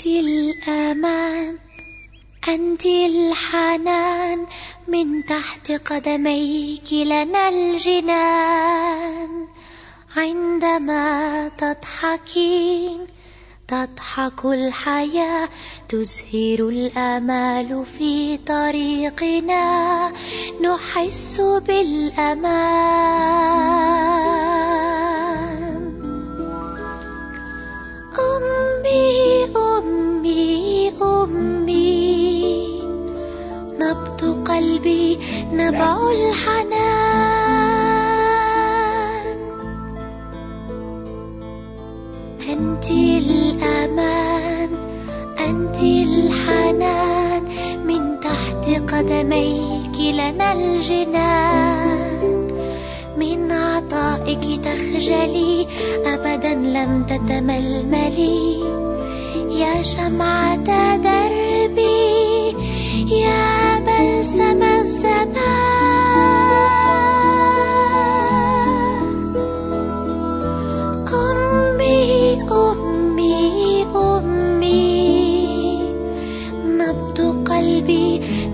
أنت الأمان أنت الحنان من تحت قدميك لنا الجنان. عندما تضحكين تضحك الحياة تزهر الآمال في طريقنا. نحس بالأمان. نبع الحنان أنت الأمان أنت الحنان من تحت قدميك لنا الجنان. من عطائك تخجلي أبدا لم تتململي. يا شمعة دربي